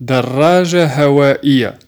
دراجة هوائية.